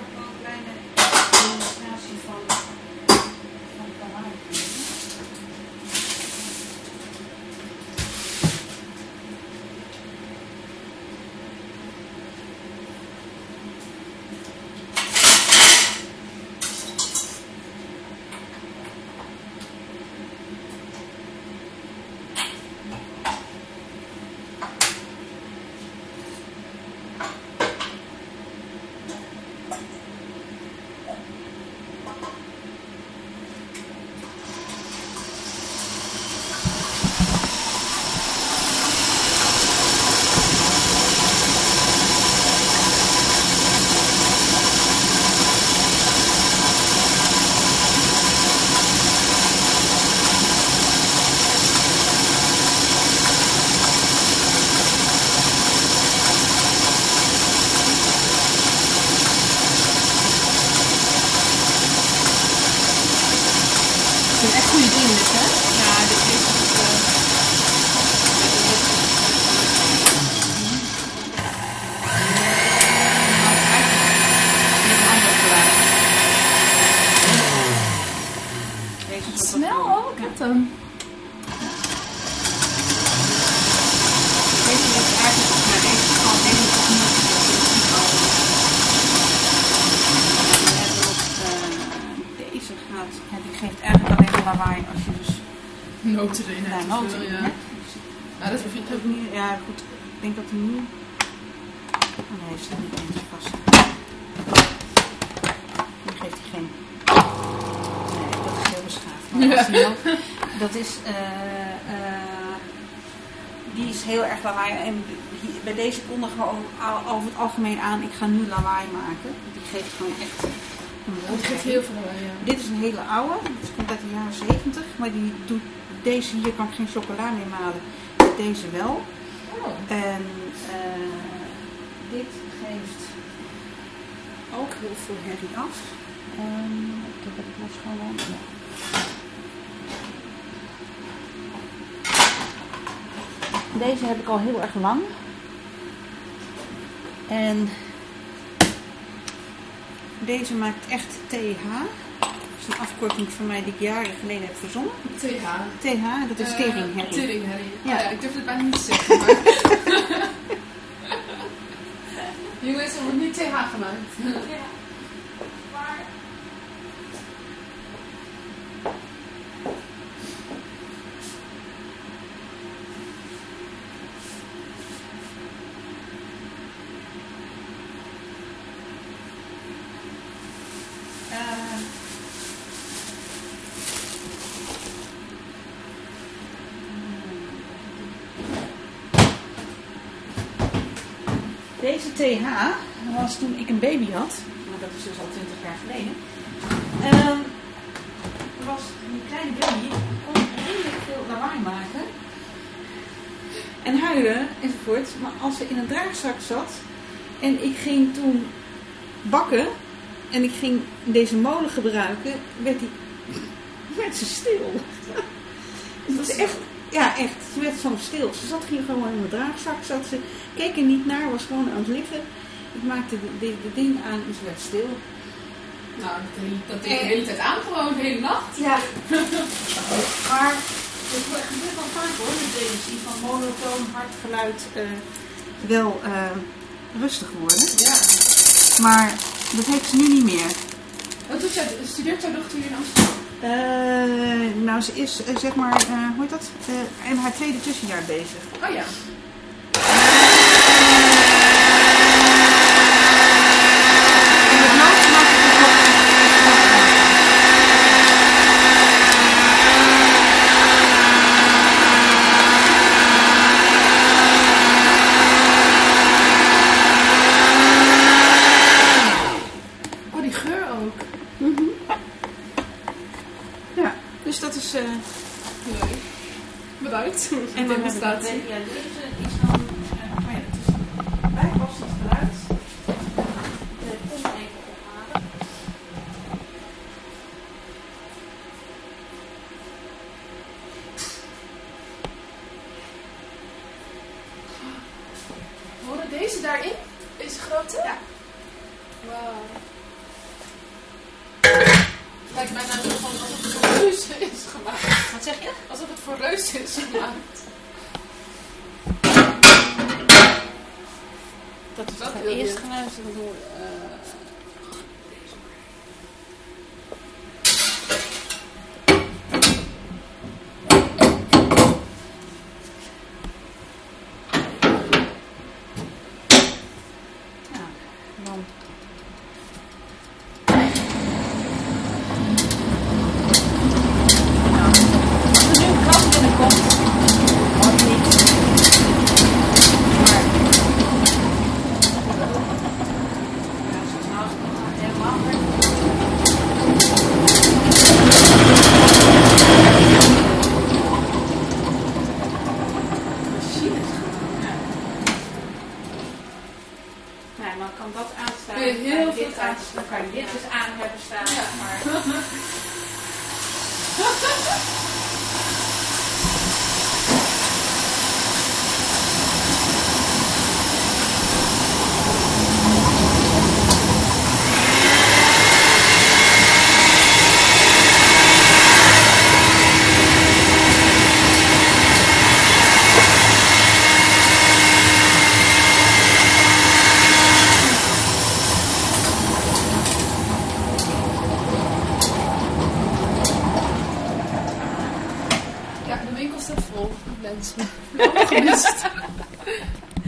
Thank you. Het zijn echt goede dingen dit, hè? Ja, dit heeft het. eh, een is wat Snel ook, wat dan? Deze is eigenlijk, deze is gewoon hele techniek. Deze gaat, die geeft lawaai als je dus Noten erin ja, hebt. noten Ja. in Ja. hebt. Ja, dat vind ik ook niet. Ja, goed. Ik denk dat hij nu... Oh nee, zit niet eens vast. Nu geeft hij geen... Nee, dat is heel beschaafd. Maar dat is... eh, eh, die is heel erg lawaai. En bij deze kondigen we over het algemeen aan, ik ga nu lawaai maken. Die geeft gewoon echt Het geeft heel veel lawaai, ja. Dit is een hele oude, het komt uit de jaren 70, maar die doet, deze hier kan ik geen chocola mee malen, deze wel. Oh. En eh, dit geeft ook heel veel herrie af. Ehm, ik heb het los gewoon. Ja. Deze heb ik al heel erg lang. En deze maakt echt TH. Dat is een afkorting van mij die ik jaren geleden heb verzonnen. TH. TH, dat is Eh, teringherrie. Teringherrie. Ja. Ja. ja, ik durf het bijna niet te zeggen. Maar... Jongens, er wordt nu TH gemaakt. Eh, Deze TH was toen ik een baby had, maar dat is dus al 20 jaar geleden. Ehm, was een kleine baby, kon redelijk veel lawaai maken. En huilen enzovoort. Maar als ze in een draagzak zat en ik ging toen bakken en ik ging deze molen gebruiken, werd, die, werd ze stil. Het is echt, ja echt, ze werd zo stil. Ze zat hier gewoon in mijn draagzak, zat ze, keek er niet naar, was gewoon aan het liggen. Ik maakte de, ding aan en ze werd stil. Nou, dat, dat deed de hele tijd aan, gewoon de hele nacht. Ja. maar het gebeurt wel vaak hoor, met deze, van monotoon, hard geluid eh, wel eh, rustig worden. Ja. Maar dat heeft ze nu niet meer. Wat doet zij? Studeert jouw dochter hier in Amsterdam? Eh, nou, ze is eh, zeg maar, eh, hoe heet dat? Eh, in haar tweede tussenjaar bezig. Oh ja. Oh, die geur ook. Ja, dus dat is... eh, Leuk. Bedankt. en dit de- ja, deze is dan... eh, oh ja, het is bijpassend geluid. De kom even ophalen. Horen deze daarin? Deze grote? Ja. Wauw. Lijkt mij nou gewoon alsof het voor reuzen is gemaakt. Wat zeg je? Alsof het voor reuzen is gemaakt. Dat is Dat het geluid. dat mensen.